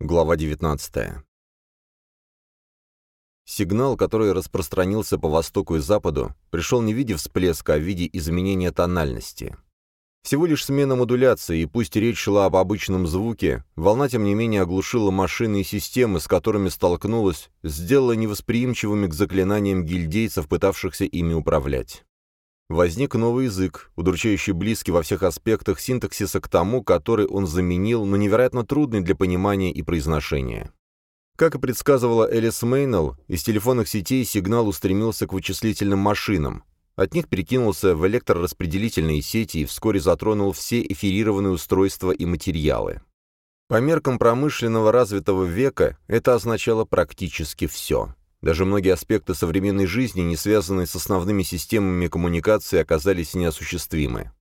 Глава 19. Сигнал, который распространился по востоку и западу, пришел не в виде всплеска, а в виде изменения тональности. Всего лишь смена модуляции, и пусть речь шла об обычном звуке, волна, тем не менее, оглушила машины и системы, с которыми столкнулась, сделала невосприимчивыми к заклинаниям гильдейцев, пытавшихся ими управлять. Возник новый язык, удручающий близкий во всех аспектах синтаксиса к тому, который он заменил, но невероятно трудный для понимания и произношения. Как и предсказывала Элис Мейнелл, из телефонных сетей сигнал устремился к вычислительным машинам. От них перекинулся в электрораспределительные сети и вскоре затронул все эфирированные устройства и материалы. По меркам промышленного развитого века это означало практически все. Даже многие аспекты современной жизни, не связанные с основными системами коммуникации, оказались неосуществимы.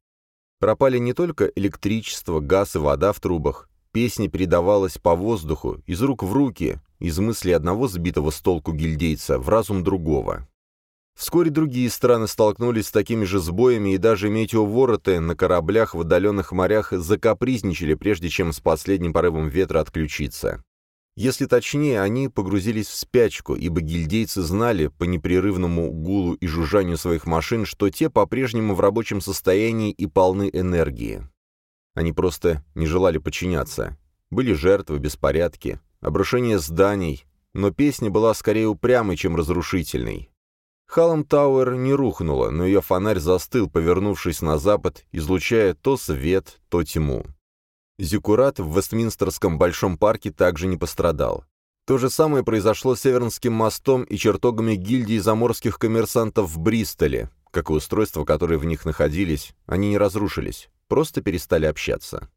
Пропали не только электричество, газ и вода в трубах. Песня передавалась по воздуху, из рук в руки, из мысли одного сбитого с толку гильдейца в разум другого. Вскоре другие страны столкнулись с такими же сбоями, и даже метеовороты на кораблях в отдаленных морях закапризничали, прежде чем с последним порывом ветра отключиться. Если точнее, они погрузились в спячку, ибо гильдейцы знали по непрерывному гулу и жужжанию своих машин, что те по-прежнему в рабочем состоянии и полны энергии. Они просто не желали подчиняться. Были жертвы, беспорядки, обрушение зданий, но песня была скорее упрямой, чем разрушительной. Халлом Тауэр не рухнула, но ее фонарь застыл, повернувшись на запад, излучая то свет, то тьму. Зиккурат в Вестминстерском Большом парке также не пострадал. То же самое произошло с Севернским мостом и чертогами гильдии заморских коммерсантов в Бристоле. Как и устройства, которые в них находились, они не разрушились, просто перестали общаться.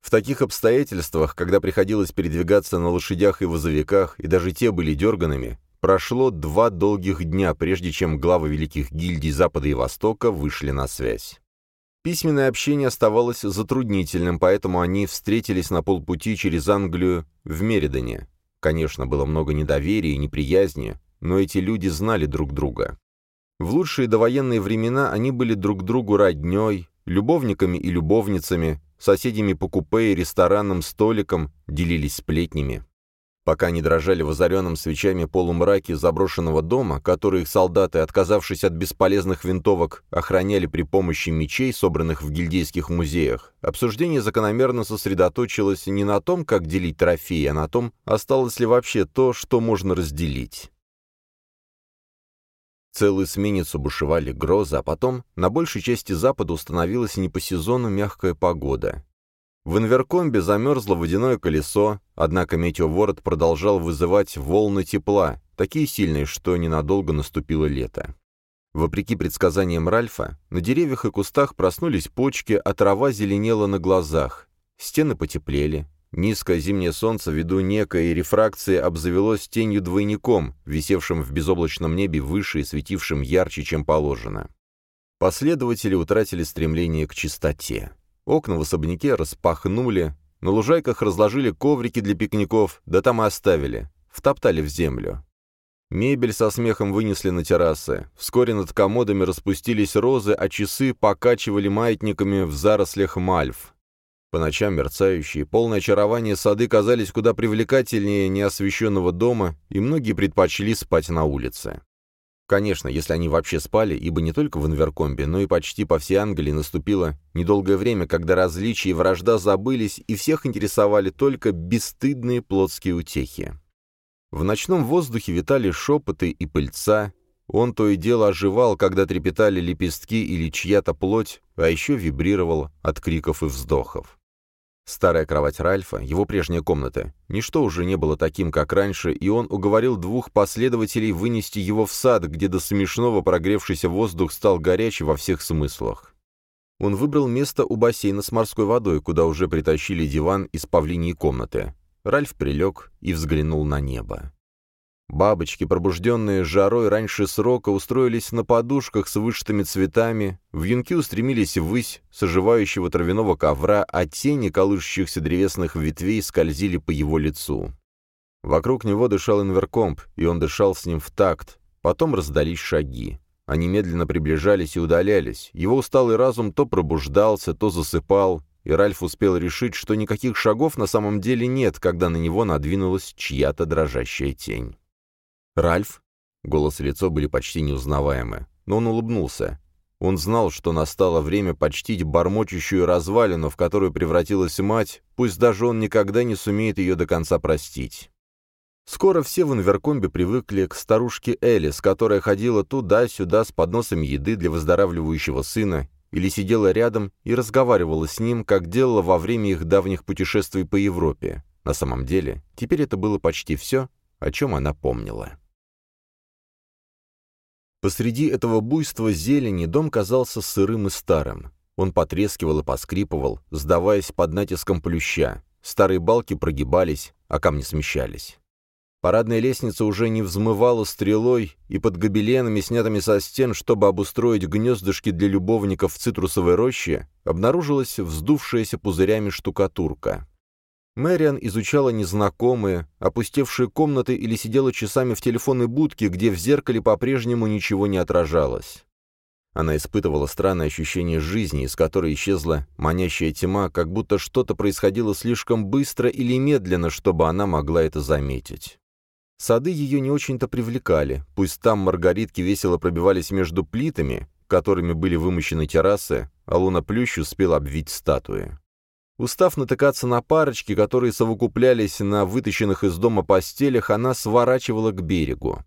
В таких обстоятельствах, когда приходилось передвигаться на лошадях и возовиках, и даже те были дерганными, прошло два долгих дня, прежде чем главы великих гильдий Запада и Востока вышли на связь. Письменное общение оставалось затруднительным, поэтому они встретились на полпути через Англию в Меридоне. Конечно, было много недоверия и неприязни, но эти люди знали друг друга. В лучшие довоенные времена они были друг другу роднёй, любовниками и любовницами, соседями по купе и ресторанным столикам, делились сплетнями. Пока они дрожали в озаренном свечами полумраке заброшенного дома, который их солдаты, отказавшись от бесполезных винтовок, охраняли при помощи мечей, собранных в гильдейских музеях, обсуждение закономерно сосредоточилось не на том, как делить трофеи, а на том, осталось ли вообще то, что можно разделить. Целую сменицу бушевали грозы, а потом на большей части запада установилась не по сезону мягкая погода. В Инверкомбе замерзло водяное колесо, однако метеоворот продолжал вызывать волны тепла, такие сильные, что ненадолго наступило лето. Вопреки предсказаниям Ральфа, на деревьях и кустах проснулись почки, а трава зеленела на глазах. Стены потеплели. Низкое зимнее солнце ввиду некой рефракции обзавелось тенью двойником, висевшим в безоблачном небе выше и светившим ярче, чем положено. Последователи утратили стремление к чистоте. Окна в особняке распахнули, на лужайках разложили коврики для пикников, да там и оставили, втоптали в землю. Мебель со смехом вынесли на террасы. Вскоре над комодами распустились розы, а часы покачивали маятниками в зарослях мальв. По ночам мерцающие, полное очарование сады казались куда привлекательнее неосвещенного дома, и многие предпочли спать на улице. Конечно, если они вообще спали, ибо не только в Инверкомбе, но и почти по всей Англии наступило недолгое время, когда различия и вражда забылись, и всех интересовали только бесстыдные плотские утехи. В ночном воздухе витали шепоты и пыльца, он то и дело оживал, когда трепетали лепестки или чья-то плоть, а еще вибрировал от криков и вздохов. Старая кровать Ральфа, его прежняя комната, ничто уже не было таким, как раньше, и он уговорил двух последователей вынести его в сад, где до смешного прогревшийся воздух стал горячий во всех смыслах. Он выбрал место у бассейна с морской водой, куда уже притащили диван из павлиньей комнаты. Ральф прилег и взглянул на небо. Бабочки, пробужденные жарой раньше срока, устроились на подушках с вышитыми цветами, вьюнки устремились ввысь с оживающего травяного ковра, а тени колышущихся древесных ветвей скользили по его лицу. Вокруг него дышал инверкомп, и он дышал с ним в такт. Потом раздались шаги. Они медленно приближались и удалялись. Его усталый разум то пробуждался, то засыпал. и Ральф успел решить, что никаких шагов на самом деле нет, когда на него надвинулась чья-то дрожащая тень. «Ральф?» Голос и лицо были почти неузнаваемы, но он улыбнулся. Он знал, что настало время почтить бормочущую развалину, в которую превратилась мать, пусть даже он никогда не сумеет ее до конца простить. Скоро все в Инверкомбе привыкли к старушке Элис, которая ходила туда-сюда с подносом еды для выздоравливающего сына или сидела рядом и разговаривала с ним, как делала во время их давних путешествий по Европе. На самом деле, теперь это было почти все, о чем она помнила. Посреди этого буйства зелени дом казался сырым и старым. Он потрескивал и поскрипывал, сдаваясь под натиском плюща. Старые балки прогибались, а камни смещались. Парадная лестница уже не взмывала стрелой, и под гобеленами, снятыми со стен, чтобы обустроить гнездышки для любовников в цитрусовой роще, обнаружилась вздувшаяся пузырями штукатурка. Мэриан изучала незнакомые, опустевшие комнаты или сидела часами в телефонной будке, где в зеркале по-прежнему ничего не отражалось. Она испытывала странное ощущение жизни, из которой исчезла манящая тьма, как будто что-то происходило слишком быстро или медленно, чтобы она могла это заметить. Сады ее не очень-то привлекали, пусть там маргаритки весело пробивались между плитами, которыми были вымощены террасы, а луна плющ успел обвить статуи. Устав натыкаться на парочки, которые совокуплялись на вытащенных из дома постелях, она сворачивала к берегу.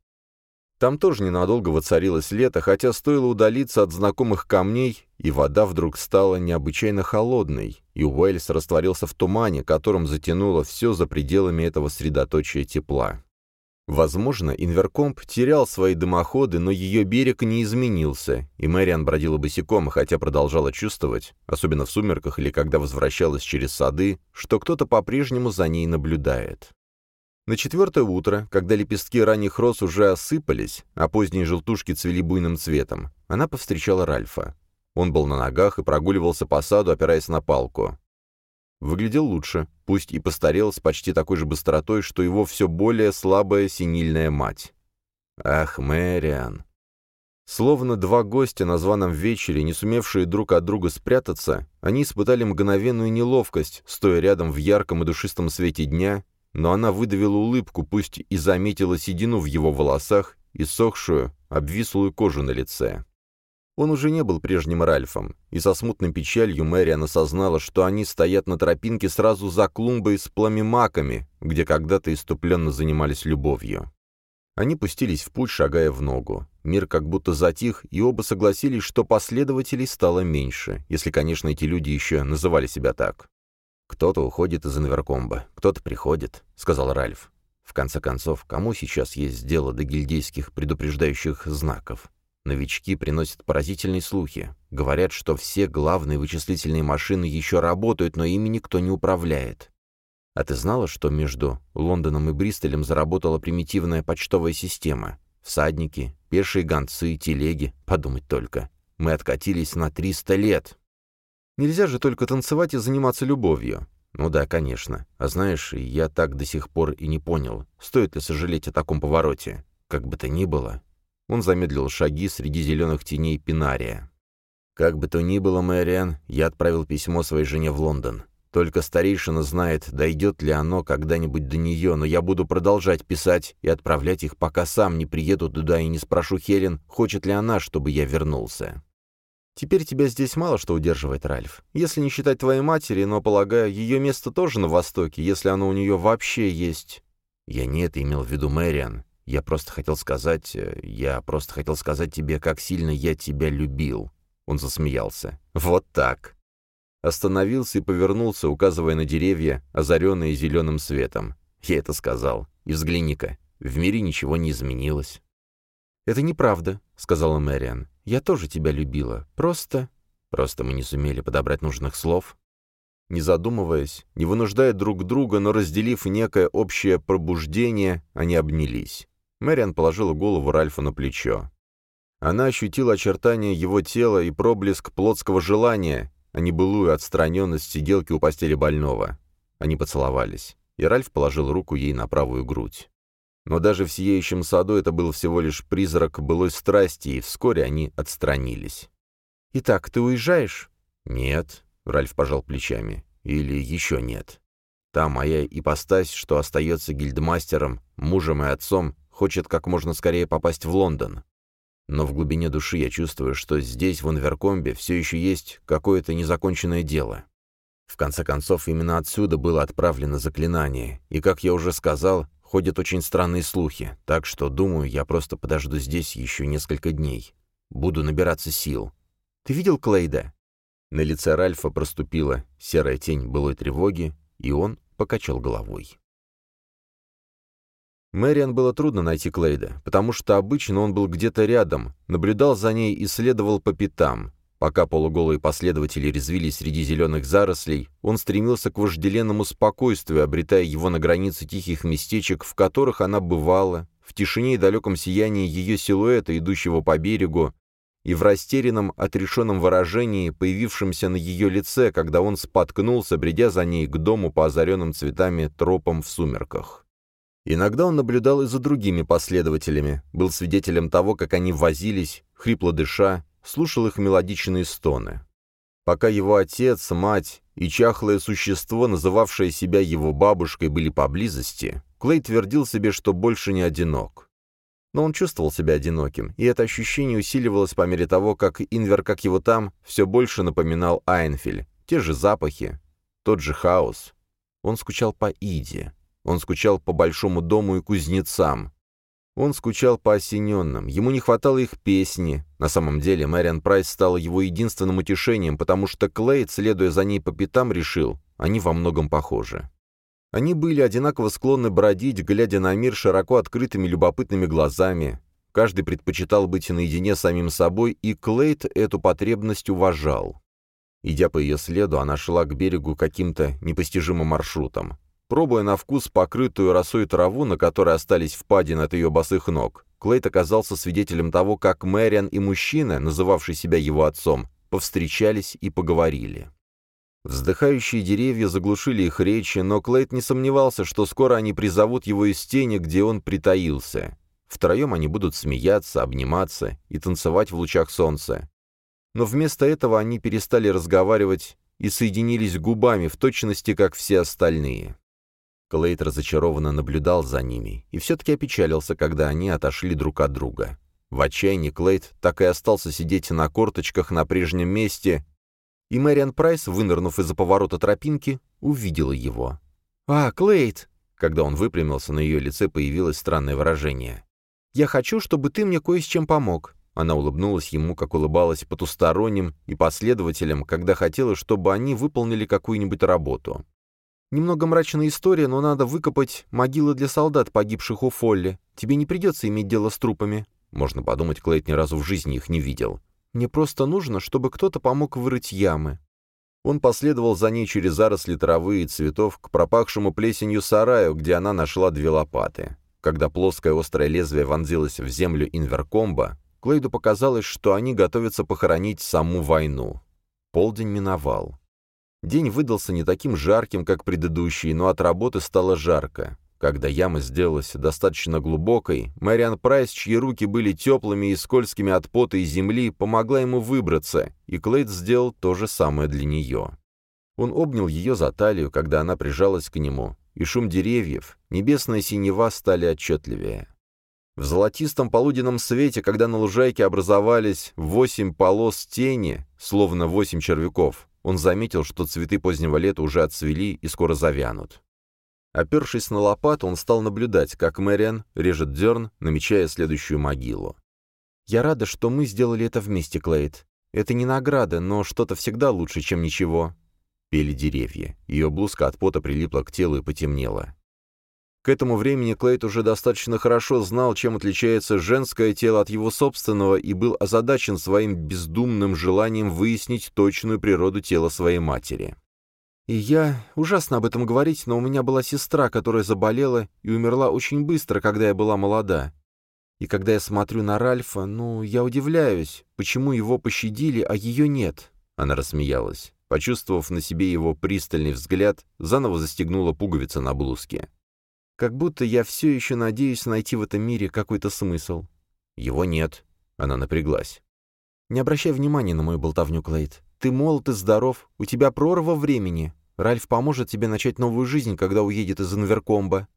Там тоже ненадолго воцарилось лето, хотя стоило удалиться от знакомых камней, и вода вдруг стала необычайно холодной, и Уэльс растворился в тумане, которым затянуло все за пределами этого средоточия тепла. Возможно, Инверкомп терял свои дымоходы, но ее берег не изменился, и Мэриан бродила босиком, хотя продолжала чувствовать, особенно в сумерках или когда возвращалась через сады, что кто-то по-прежнему за ней наблюдает. На четвертое утро, когда лепестки ранних роз уже осыпались, а поздние желтушки цвели буйным цветом, она повстречала Ральфа. Он был на ногах и прогуливался по саду, опираясь на палку. Выглядел лучше, пусть и постарел с почти такой же быстротой, что его все более слабая синильная мать. Ах, Мэриан! Словно два гостя на званом вечере, не сумевшие друг от друга спрятаться, они испытали мгновенную неловкость, стоя рядом в ярком и душистом свете дня, но она выдавила улыбку, пусть и заметила седину в его волосах и сохшую, обвислую кожу на лице. Он уже не был прежним Ральфом, и со смутной печалью Мэриан осознала, что они стоят на тропинке сразу за клумбой с пламимаками, где когда-то иступленно занимались любовью. Они пустились в путь, шагая в ногу. Мир как будто затих, и оба согласились, что последователей стало меньше, если, конечно, эти люди еще называли себя так. «Кто-то уходит из Инверкомба, кто-то приходит», — сказал Ральф. «В конце концов, кому сейчас есть дело до гильдейских предупреждающих знаков? Новички приносят поразительные слухи. Говорят, что все главные вычислительные машины еще работают, но ими никто не управляет. А ты знала, что между Лондоном и Бристолем заработала примитивная почтовая система? Всадники, пешие гонцы, телеги, подумать только. Мы откатились на 300 лет. Нельзя же только танцевать и заниматься любовью. Ну да, конечно. А знаешь, я так до сих пор и не понял, стоит ли сожалеть о таком повороте. Как бы то ни было, он замедлил шаги среди зеленых теней Пинария. «Как бы то ни было, Мэриан, я отправил письмо своей жене в Лондон. Только старейшина знает, дойдет ли оно когда-нибудь до нее, но я буду продолжать писать и отправлять их, пока сам не приеду туда и не спрошу Хелен, хочет ли она, чтобы я вернулся. Теперь тебя здесь мало что удерживает, Ральф. Если не считать твоей матери, но, полагаю, ее место тоже на Востоке, если оно у нее вообще есть. Я не это имел в виду, Мэриан. Я просто хотел сказать... Э, я просто хотел сказать тебе, как сильно я тебя любил». Он засмеялся. «Вот так». Остановился и повернулся, указывая на деревья, озаренные зеленым светом. Я это сказал. И взгляни-ка, в мире ничего не изменилось. «Это неправда», — сказала Мэриан. «Я тоже тебя любила. Просто...» «Просто мы не сумели подобрать нужных слов». Не задумываясь, не вынуждая друг друга, но разделив некое общее пробуждение, они обнялись. Мэриан положила голову Ральфу на плечо. Она ощутила очертания его тела и проблеск плотского желания, а не былую отстраненность сиделки у постели больного. Они поцеловались, и Ральф положил руку ей на правую грудь. Но даже в сияющем саду это был всего лишь призрак былой страсти, и вскоре они отстранились. «Итак, ты уезжаешь?» «Нет. Ральф пожал плечами. «Или еще нет. Та моя ипостась, что остается гильдмастером, мужем и отцом, хочет как можно скорее попасть в Лондон. Но в глубине души я чувствую, что здесь, в Инверкомбе, все еще есть какое-то незаконченное дело. В конце концов, именно отсюда было отправлено заклинание, и, как я уже сказал, ходят очень странные слухи, так что, думаю, я просто подожду здесь еще несколько дней. Буду набираться сил. Ты видел Клейда?» На лице Ральфа проступила серая тень былой тревоги, и он покачал головой. Мэриан было трудно найти Клейда, потому что обычно он был где-то рядом, наблюдал за ней и следовал по пятам. Пока полуголые последователи резвились среди зеленых зарослей, он стремился к вожделенному спокойствию, обретая его на границе тихих местечек, в которых она бывала, в тишине и далеком сиянии ее силуэта, идущего по берегу, и в растерянном, отрешенном выражении, появившемся на ее лице, когда он споткнулся, бредя за ней к дому по озаренным цветами тропам в сумерках. Иногда он наблюдал и за другими последователями, был свидетелем того, как они возились, хрипло дыша, слушал их мелодичные стоны. Пока его отец, мать и чахлое существо, называвшее себя его бабушкой, были поблизости, Клей твердил себе, что больше не одинок. Но он чувствовал себя одиноким, и это ощущение усиливалось по мере того, как Инвер, как его там, все больше напоминал Айнфель, те же запахи, тот же хаос. Он скучал по Иде, он скучал по большому дому и кузнецам, он скучал по осененным, ему не хватало их песни. На самом деле Мэриан Прайс стала его единственным утешением, потому что Клейд, следуя за ней по пятам, решил, они во многом похожи. Они были одинаково склонны бродить, глядя на мир широко открытыми любопытными глазами. Каждый предпочитал быть наедине с самим собой, и Клейд эту потребность уважал. Идя по ее следу, она шла к берегу каким-то непостижимым маршрутом. Пробуя на вкус покрытую росой траву, на которой остались впадины от ее босых ног, Клейт оказался свидетелем того, как Мэриан и мужчина, называвший себя его отцом, повстречались и поговорили. Вздыхающие деревья заглушили их речи, но Клейт не сомневался, что скоро они призовут его из тени, где он притаился. Втроем они будут смеяться, обниматься и танцевать в лучах солнца. Но вместо этого они перестали разговаривать и соединились губами в точности, как все остальные. Клейт разочарованно наблюдал за ними и все-таки опечалился, когда они отошли друг от друга. В отчаянии Клейт так и остался сидеть на корточках на прежнем месте, и Мэриан Прайс, вынырнув из-за поворота тропинки, увидела его. «А, Клейт!» Когда он выпрямился, на ее лице появилось странное выражение. «Я хочу, чтобы ты мне кое с чем помог». Она улыбнулась ему, как улыбалась потусторонним и последователям, когда хотела, чтобы они выполнили какую-нибудь работу. Немного мрачная история, но надо выкопать могилы для солдат, погибших у Фолли. Тебе не придется иметь дело с трупами. Можно подумать, Клейт ни разу в жизни их не видел. Мне просто нужно, чтобы кто-то помог вырыть ямы». Он последовал за ней через заросли травы и цветов к пропахшему плесенью сараю, где она нашла две лопаты. Когда плоское острое лезвие вонзилось в землю инверкомба, Клейду показалось, что они готовятся похоронить саму войну. Полдень миновал. День выдался не таким жарким, как предыдущий, но от работы стало жарко. Когда яма сделалась достаточно глубокой, Мэриан Прайс, чьи руки были теплыми и скользкими от пота и земли, помогла ему выбраться, и Клейд сделал то же самое для нее. Он обнял ее за талию, когда она прижалась к нему, и шум деревьев, небесная синева стали отчетливее. В золотистом полуденном свете, когда на лужайке образовались восемь полос тени, словно восемь червяков, он заметил, что цветы позднего лета уже отцвели и скоро завянут. Опершись на лопату, он стал наблюдать, как Мэриан режет дерн, намечая следующую могилу. «Я рада, что мы сделали это вместе, Клейд. Это не награда, но что-то всегда лучше, чем ничего». Пели деревья. Ее блузка от пота прилипла к телу и потемнела. К этому времени Клейт уже достаточно хорошо знал, чем отличается женское тело от его собственного, и был озадачен своим бездумным желанием выяснить точную природу тела своей матери. И я... Ужасно об этом говорить, но у меня была сестра, которая заболела и умерла очень быстро, когда я была молода. И когда я смотрю на Ральфа, ну, я удивляюсь, почему его пощадили, а ее нет. Она рассмеялась. Почувствовав на себе его пристальный взгляд, заново застегнула пуговицы на блузке. Как будто я все еще надеюсь найти в этом мире какой-то смысл. Его нет. Она напряглась. Не обращай внимания на мою болтовню, Клейд. ты молод и здоров, у тебя прорва времени. Ральф поможет тебе начать новую жизнь, когда уедет из Инверкомба.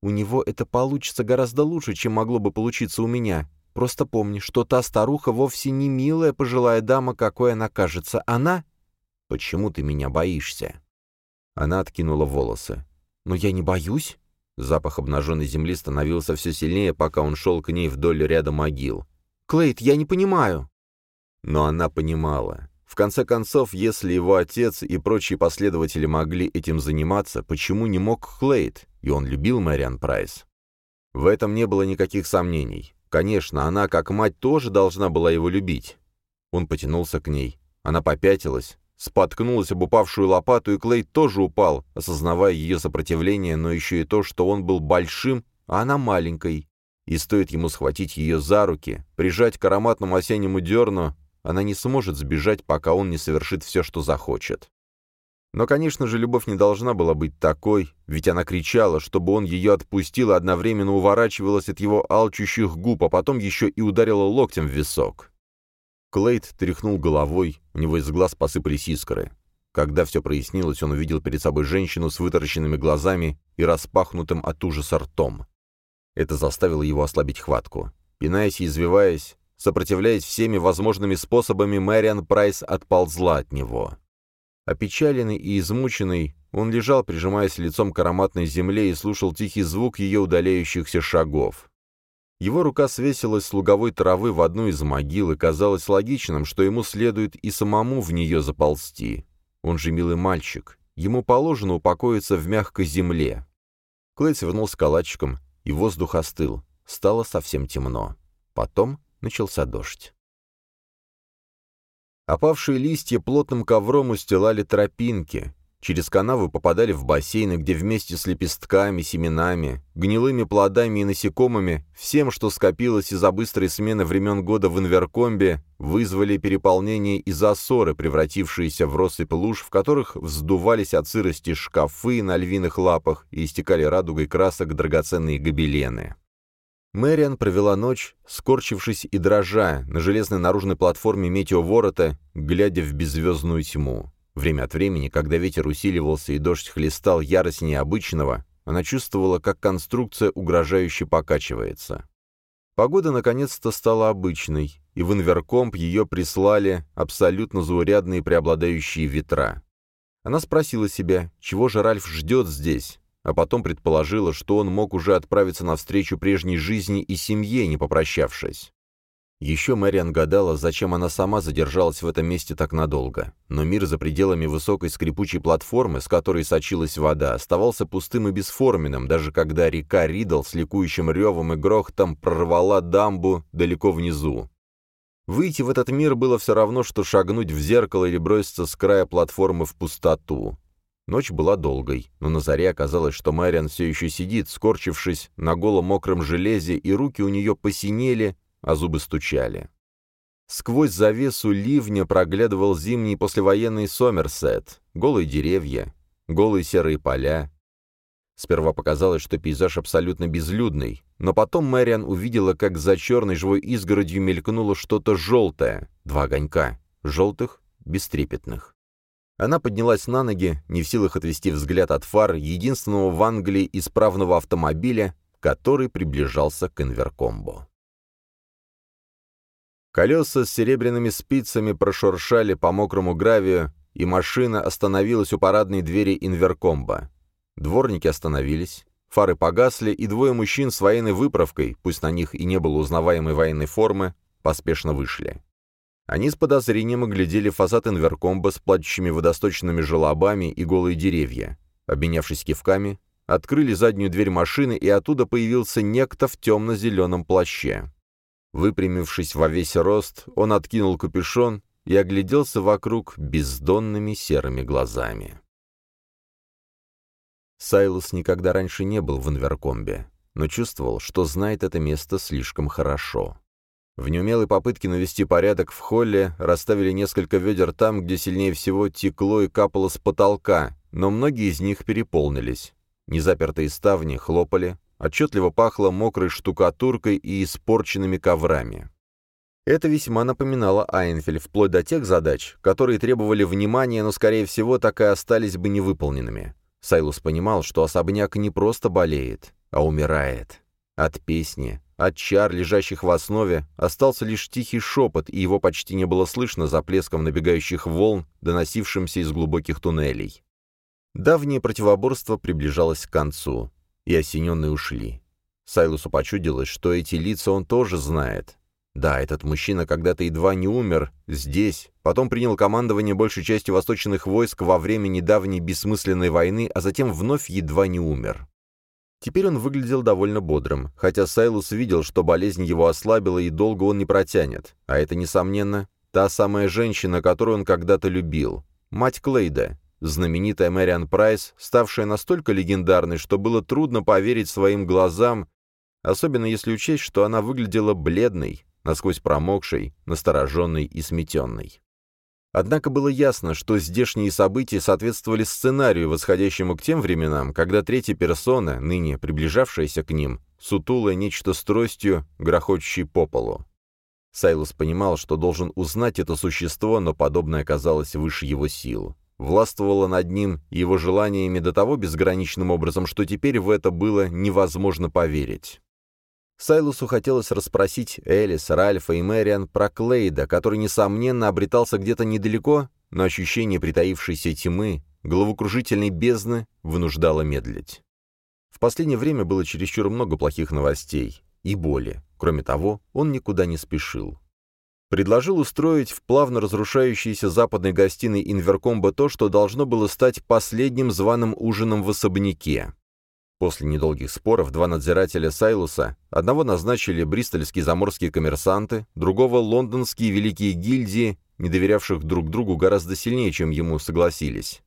У него это получится гораздо лучше, чем могло бы получиться у меня. Просто помни, что та старуха вовсе не милая пожилая дама, какой она кажется. Она... Почему ты меня боишься?» Она откинула волосы. «Но я не боюсь». Запах обнаженной земли становился все сильнее, пока он шел к ней вдоль ряда могил. «Клейд, я не понимаю». Но она понимала. В конце концов, если его отец и прочие последователи могли этим заниматься, почему не мог Клейд? И он любил Мэриан Прайс. В этом не было никаких сомнений. Конечно, она, как мать, тоже должна была его любить. Он потянулся к ней. Она попятилась, споткнулась об упавшую лопату, и Клейд тоже упал, осознавая ее сопротивление, но еще и то, что он был большим, а она маленькой. И стоит ему схватить ее за руки, прижать к ароматному осеннему дерну, она не сможет сбежать, пока он не совершит все, что захочет. Но, конечно же, любовь не должна была быть такой, ведь она кричала, чтобы он ее отпустил, и одновременно уворачивалась от его алчущих губ, а потом еще и ударила локтем в висок. Клейд тряхнул головой, у него из глаз посыпались искры. Когда все прояснилось, он увидел перед собой женщину с вытаращенными глазами и распахнутым от ужаса ртом. Это заставило его ослабить хватку. Пинаясь и извиваясь, сопротивляясь всеми возможными способами, Мэриан Прайс отползла от него. Опечаленный и измученный, он лежал, прижимаясь лицом к ароматной земле и слушал тихий звук ее удаляющихся шагов. Его рука свесилась с луговой травы в одну из могил, и казалось логичным, что ему следует и самому в нее заползти. Он же милый мальчик. Ему положено упокоиться в мягкой земле. Клейд свернулся калачиком, и воздух остыл. Стало совсем темно. Потом начался дождь. Опавшие листья плотным ковром устилали тропинки, Через канавы попадали в бассейны, где вместе с лепестками, семенами, гнилыми плодами и насекомыми, всем, что скопилось из-за быстрой смены времен года в Инверкомбе, вызвали переполнение и засоры, превратившиеся в россыпь луж, в которых вздувались от сырости шкафы на львиных лапах и истекали радугой красок драгоценные гобелены. Мэриан провела ночь, скорчившись и дрожа, на железной наружной платформе метеоворота, глядя в беззвездную тьму. Время от времени, когда ветер усиливался и дождь хлестал яростнее обычного, она чувствовала, как конструкция угрожающе покачивается. Погода наконец-то стала обычной, и в инверкомп ее прислали абсолютно заурядные преобладающие ветра. Она спросила себя, чего же Ральф ждет здесь, а потом предположила, что он мог уже отправиться навстречу прежней жизни и семье, не попрощавшись. Еще Мэриан гадала, зачем она сама задержалась в этом месте так надолго. Но мир за пределами высокой скрипучей платформы, с которой сочилась вода, оставался пустым и бесформенным, даже когда река Ридл с ликующим ревом и грохотом прорвала дамбу далеко внизу. Выйти в этот мир было все равно, что шагнуть в зеркало или броситься с края платформы в пустоту. Ночь была долгой, но на заре оказалось, что Мэриан все еще сидит, скорчившись на голом мокром железе, и руки у нее посинели, а зубы стучали. Сквозь завесу ливня проглядывал зимний послевоенный Сомерсет, голые деревья, голые серые поля. Сперва показалось, что пейзаж абсолютно безлюдный, но потом Мэриан увидела, как за черной живой изгородью мелькнуло что-то желтое, два огонька, желтых, бестрепетных. Она поднялась на ноги, не в силах отвести взгляд от фар единственного в Англии исправного автомобиля, который приближался к Инверкомбо. Колеса с серебряными спицами прошуршали по мокрому гравию, и машина остановилась у парадной двери инверкомба. Дворники остановились, фары погасли, и двое мужчин с военной выправкой, пусть на них и не было узнаваемой военной формы, поспешно вышли. Они с подозрением оглядели фасад инверкомба с плачущими водосточными желобами и голые деревья. Обменявшись кивками, открыли заднюю дверь машины, и оттуда появился некто в темно-зеленом плаще. Выпрямившись во весь рост, он откинул капюшон и огляделся вокруг бездонными серыми глазами. Сайлос никогда раньше не был в Инверкомбе, но чувствовал, что знает это место слишком хорошо. В неумелой попытке навести порядок в холле расставили несколько ведер там, где сильнее всего текло и капало с потолка, но многие из них переполнились. Незапертые ставни хлопали, Отчетливо пахло мокрой штукатуркой и испорченными коврами. Это весьма напоминало Айнфель, вплоть до тех задач, которые требовали внимания, но, скорее всего, так и остались бы невыполненными. Сайлус понимал, что особняк не просто болеет, а умирает. От песни, от чар, лежащих в основе, остался лишь тихий шепот, и его почти не было слышно за плеском набегающих волн, доносившимся из глубоких туннелей. Давнее противоборство приближалось к концу, и осененные ушли. Сайлусу почудилось, что эти лица он тоже знает. Да, этот мужчина когда-то едва не умер здесь, потом принял командование большей части восточных войск во время недавней бессмысленной войны, а затем вновь едва не умер. Теперь он выглядел довольно бодрым, хотя Сайлус видел, что болезнь его ослабила и долго он не протянет, а это, несомненно, та самая женщина, которую он когда-то любил, мать Клейда, знаменитая Мэриан Прайс, ставшая настолько легендарной, что было трудно поверить своим глазам, особенно если учесть, что она выглядела бледной, насквозь промокшей, настороженной и сметенной. Однако было ясно, что здешние события соответствовали сценарию, восходящему к тем временам, когда третья персона, ныне приближавшаяся к ним, сутулая нечто с тростью, грохочущей по полу. Сайлус понимал, что должен узнать это существо, но подобное оказалось выше его сил. Властвовало над ним и его желаниями до того безграничным образом, что теперь в это было невозможно поверить. Сайлусу хотелось расспросить Элис, Ральфа и Мэриан про Клейда, который, несомненно, обретался где-то недалеко, но ощущение притаившейся тьмы, головокружительной бездны, вынуждало медлить. В последнее время было чересчур много плохих новостей и боли. Кроме того, он никуда не спешил. Предложил устроить в плавно разрушающейся западной гостиной Инверкомба то, что должно было стать последним званым ужином в особняке. После недолгих споров два надзирателя Сайлуса, одного назначили бристольские заморские коммерсанты, другого — лондонские великие гильдии, не доверявших друг другу гораздо сильнее, чем ему согласились.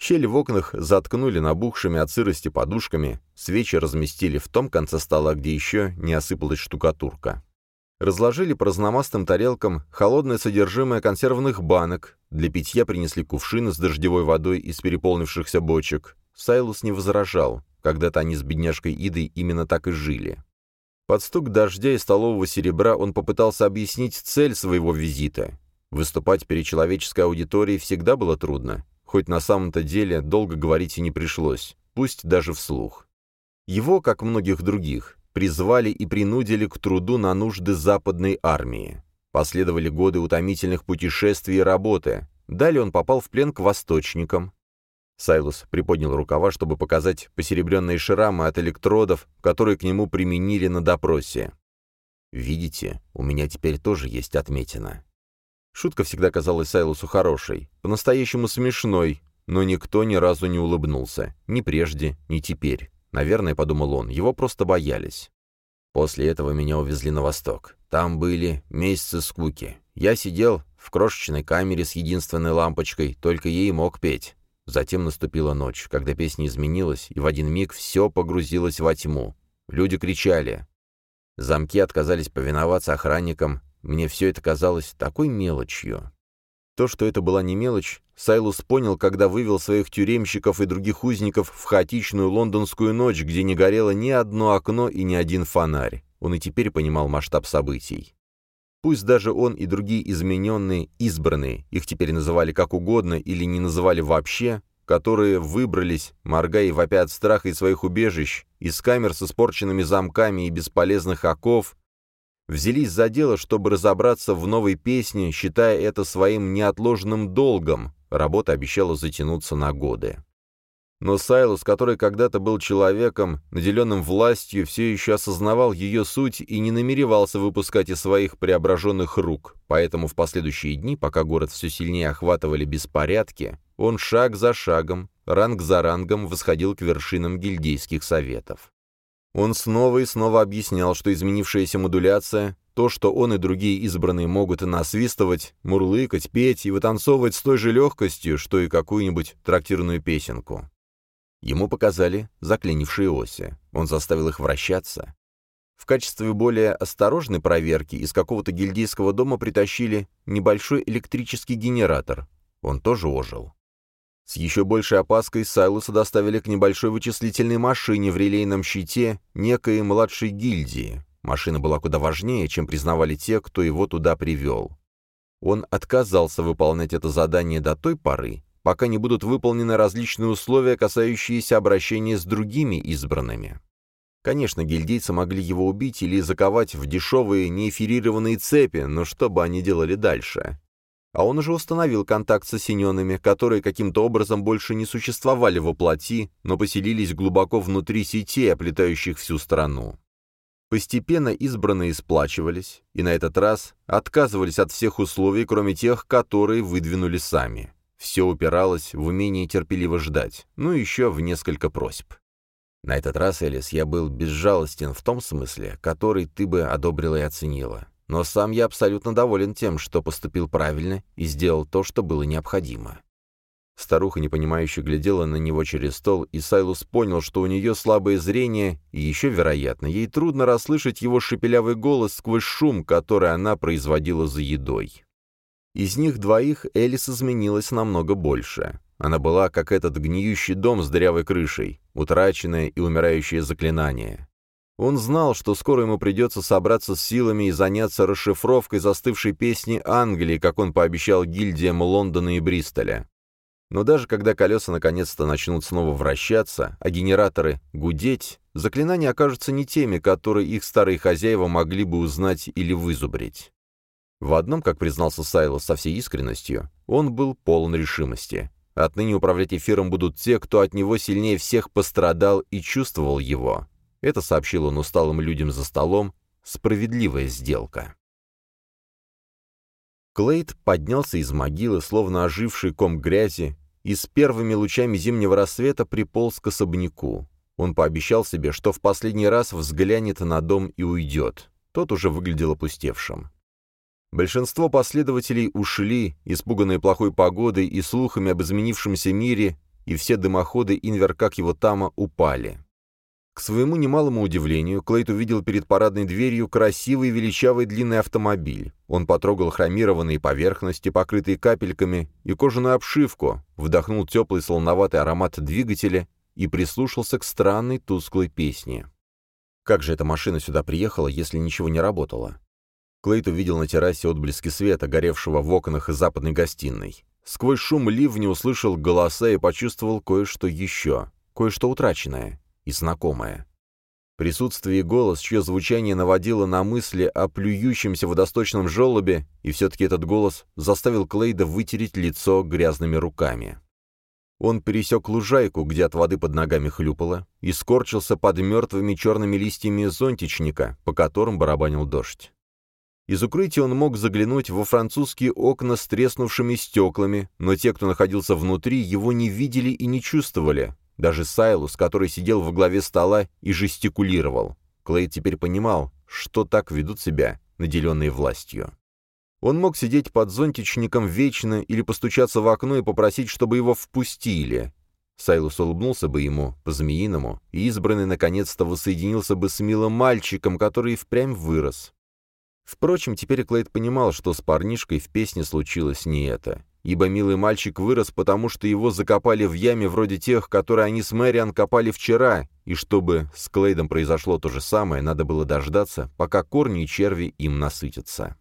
Щели в окнах заткнули набухшими от сырости подушками, свечи разместили в том конце стола, где еще не осыпалась штукатурка. Разложили по разномастным тарелкам холодное содержимое консервных банок, для питья принесли кувшины с дождевой водой из переполнившихся бочек. Сайлус не возражал, когда-то они с бедняжкой Идой именно так и жили. Под стук дождя и столового серебра он попытался объяснить цель своего визита. Выступать перед человеческой аудиторией всегда было трудно, хоть на самом-то деле долго говорить и не пришлось, пусть даже вслух. Его, как многих других, призвали и принудили к труду на нужды западной армии. Последовали годы утомительных путешествий и работы. Далее он попал в плен к восточникам, Сайлус приподнял рукава, чтобы показать посеребренные шрамы от электродов, которые к нему применили на допросе. «Видите, у меня теперь тоже есть отметина». Шутка всегда казалась Сайлусу хорошей, по-настоящему смешной, но никто ни разу не улыбнулся, ни прежде, ни теперь. Наверное, подумал он, его просто боялись. После этого меня увезли на восток. Там были месяцы скуки. Я сидел в крошечной камере с единственной лампочкой, только ей мог петь. Затем наступила ночь, когда песня изменилась, и в один миг все погрузилось во тьму. Люди кричали. Замки отказались повиноваться охранникам. Мне все это казалось такой мелочью. То, что это была не мелочь, Сайлус понял, когда вывел своих тюремщиков и других узников в хаотичную лондонскую ночь, где не горело ни одно окно и ни один фонарь. Он и теперь понимал масштаб событий. Пусть даже он и другие измененные, избранные, их теперь называли как угодно или не называли вообще, которые выбрались, моргая и вопя от страха из своих убежищ, из камер с испорченными замками и бесполезных оков, взялись за дело, чтобы разобраться в новой песне, считая это своим неотложным долгом. Работа обещала затянуться на годы. Но Сайлус, который когда-то был человеком, наделенным властью, все еще осознавал ее суть и не намеревался выпускать из своих преображенных рук, поэтому в последующие дни, пока город все сильнее охватывали беспорядки, он шаг за шагом, ранг за рангом восходил к вершинам гильдейских советов. Он снова и снова объяснял, что изменившаяся модуляция, то, что он и другие избранные могут насвистывать, мурлыкать, петь и вытанцовывать с той же легкостью, что и какую-нибудь трактирную песенку. Ему показали заклинившие оси. Он заставил их вращаться. В качестве более осторожной проверки из какого-то гильдейского дома притащили небольшой электрический генератор. Он тоже ожил. С еще большей опаской Сайлуса доставили к небольшой вычислительной машине в релейном щите некой младшей гильдии. Машина была куда важнее, чем признавали те, кто его туда привел. Он отказался выполнять это задание до той поры, пока не будут выполнены различные условия, касающиеся обращения с другими избранными. Конечно, гильдейцы могли его убить или заковать в дешевые неэфирированные цепи, но что бы они делали дальше? А он уже установил контакт с осененными, которые каким-то образом больше не существовали во плоти, но поселились глубоко внутри сетей, оплетающих всю страну. Постепенно избранные сплачивались, и на этот раз отказывались от всех условий, кроме тех, которые выдвинули сами. Все упиралось в умение терпеливо ждать, ну и еще в несколько просьб. На этот раз, Элис, я был безжалостен в том смысле, который ты бы одобрила и оценила. Но сам я абсолютно доволен тем, что поступил правильно и сделал то, что было необходимо. Старуха, непонимающе, глядела на него через стол, и Сайлус понял, что у нее слабое зрение, и еще, вероятно, ей трудно расслышать его шепелявый голос сквозь шум, который она производила за едой. Из них двоих Элис изменилась намного больше. Она была как этот гниющий дом с дырявой крышей, утраченное и умирающее заклинание. Он знал, что скоро ему придется собраться с силами и заняться расшифровкой застывшей песни Англии, как он пообещал гильдиям Лондона и Бристоля. Но даже когда колеса наконец-то начнут снова вращаться, а генераторы гудеть, заклинания окажутся не теми, которые их старые хозяева могли бы узнать или вызубрить. В одном, как признался Сайлос со всей искренностью, он был полон решимости. Отныне управлять эфиром будут те, кто от него сильнее всех пострадал и чувствовал его. Это сообщил он усталым людям за столом. Справедливая сделка. Клейд поднялся из могилы, словно оживший ком грязи, и с первыми лучами зимнего рассвета приполз к особняку. Он пообещал себе, что в последний раз взглянет на дом и уйдет. Тот уже выглядел опустевшим. Большинство последователей ушли, испуганные плохой погодой и слухами об изменившемся мире, и все дымоходы Инвер, как его Тама, упали. К своему немалому удивлению, Клейт увидел перед парадной дверью красивый величавый длинный автомобиль. Он потрогал хромированные поверхности, покрытые капельками, и кожаную обшивку, вдохнул теплый солоноватый аромат двигателя и прислушался к странной тусклой песне. Как же эта машина сюда приехала, если ничего не работало? Клейт увидел на террасе отблески света, горевшего в окнах западной гостиной. Сквозь шум ливня услышал голоса и почувствовал кое-что еще, кое-что утраченное и знакомое. Присутствие и голос, чье звучание наводило на мысли о плюющемся водосточном желобе, и все-таки этот голос заставил Клейда вытереть лицо грязными руками. Он пересек лужайку, где от воды под ногами хлюпало, и скорчился под мертвыми черными листьями зонтичника, по которым барабанил дождь. Из укрытия он мог заглянуть во французские окна с треснувшими стеклами, но те, кто находился внутри, его не видели и не чувствовали. Даже Сайлус, который сидел во главе стола и жестикулировал. Клейд теперь понимал, что так ведут себя, наделенные властью. Он мог сидеть под зонтичником вечно или постучаться в окно и попросить, чтобы его впустили. Сайлус улыбнулся бы ему, по-змеиному, и избранный наконец-то воссоединился бы с милым мальчиком, который впрямь вырос. Впрочем, теперь Клейд понимал, что с парнишкой в песне случилось не это, ибо милый мальчик вырос, потому что его закопали в яме вроде тех, которые они с Мэриан копали вчера, и чтобы с Клейдом произошло то же самое, надо было дождаться, пока корни и черви им насытятся.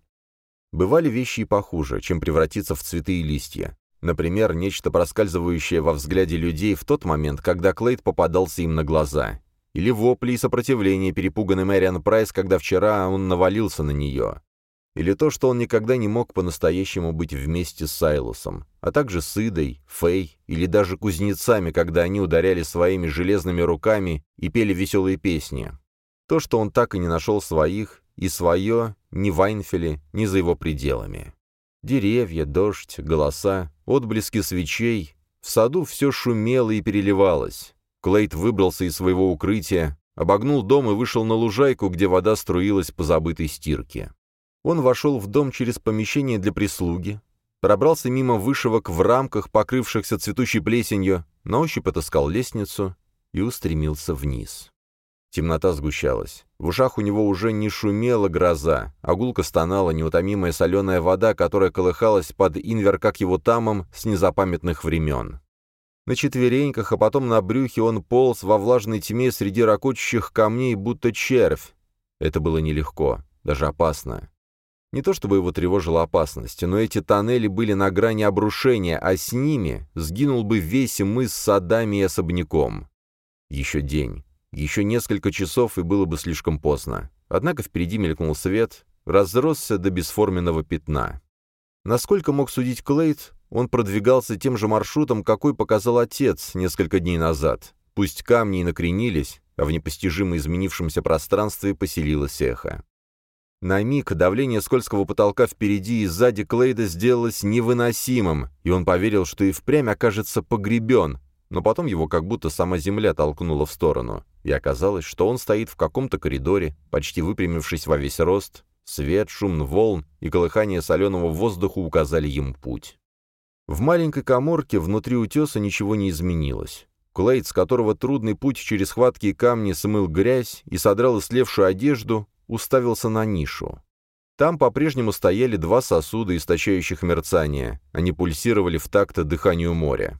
Бывали вещи и похуже, чем превратиться в цветы и листья. Например, нечто проскальзывающее во взгляде людей в тот момент, когда Клейд попадался им на глаза. Или вопли и сопротивление перепуганной Мэриан Прайс, когда вчера он навалился на нее. Или то, что он никогда не мог по-настоящему быть вместе с Сайлусом, а также с Идой, Фэй или даже кузнецами, когда они ударяли своими железными руками и пели веселые песни. То, что он так и не нашел своих, и свое ни в Айнфеле, ни за его пределами. Деревья, дождь, голоса, отблески свечей. В саду все шумело и переливалось. Клейд выбрался из своего укрытия, обогнул дом и вышел на лужайку, где вода струилась по забытой стирке. Он вошел в дом через помещение для прислуги, пробрался мимо вышивок в рамках, покрывшихся цветущей плесенью, на ощупь отыскал лестницу и устремился вниз. Темнота сгущалась. В ушах у него уже не шумела гроза, а гулко стонала неутомимая соленая вода, которая колыхалась под инвер, как его тамом, с незапамятных времен. На четвереньках, а потом на брюхе он полз во влажной тьме среди ракочущих камней, будто червь. Это было нелегко, даже опасно. Не то чтобы его тревожила опасность, но эти тоннели были на грани обрушения, а с ними сгинул бы весь мыс с садами и особняком. Еще день, еще несколько часов, и было бы слишком поздно. Однако впереди мелькнул свет, разросся до бесформенного пятна. Насколько мог судить Клейд, он продвигался тем же маршрутом, какой показал отец несколько дней назад. Пусть камни и накренились, а в непостижимо изменившемся пространстве поселилось эхо. На миг давление скользкого потолка впереди и сзади Клейда сделалось невыносимым, и он поверил, что и впрямь окажется погребен, но потом его как будто сама земля толкнула в сторону, и оказалось, что он стоит в каком-то коридоре, почти выпрямившись во весь рост, свет, шум волн и колыхание соленого воздуха указали ему путь. В маленькой коморке внутри утеса ничего не изменилось. Клейд, с которого трудный путь через хваткие камни смыл грязь и содрал истлевшую одежду, уставился на нишу. Там по-прежнему стояли два сосуда, источающих мерцание. Они пульсировали в такт дыханию моря.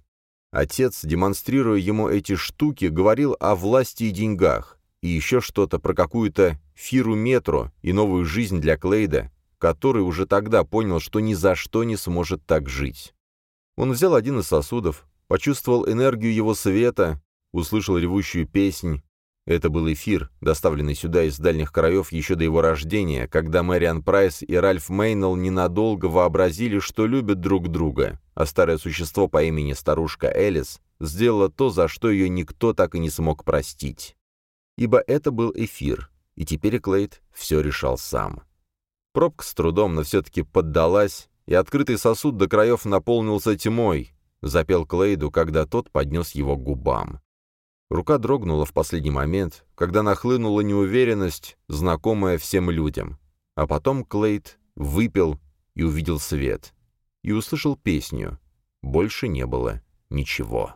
Отец, демонстрируя ему эти штуки, говорил о власти и деньгах, и еще что-то про какую-то фиру метро и новую жизнь для Клейда, который уже тогда понял, что ни за что не сможет так жить. Он взял один из сосудов, почувствовал энергию его света, услышал ревущую песнь, это был эфир, доставленный сюда из дальних краев еще до его рождения, когда Мэриан Прайс и Ральф Мейнелл ненадолго вообразили, что любят друг друга, а старое существо по имени старушка Элис сделала то, за что ее никто так и не смог простить. Ибо это был эфир, и теперь Клейд все решал сам. Пробка с трудом, но все-таки поддалась, и открытый сосуд до краев наполнился тьмой, запел Клейду, когда тот поднес его к губам. Рука дрогнула в последний момент, когда нахлынула неуверенность, знакомая всем людям. А потом Клейд выпил и увидел свет. И услышал песню. Больше не было ничего.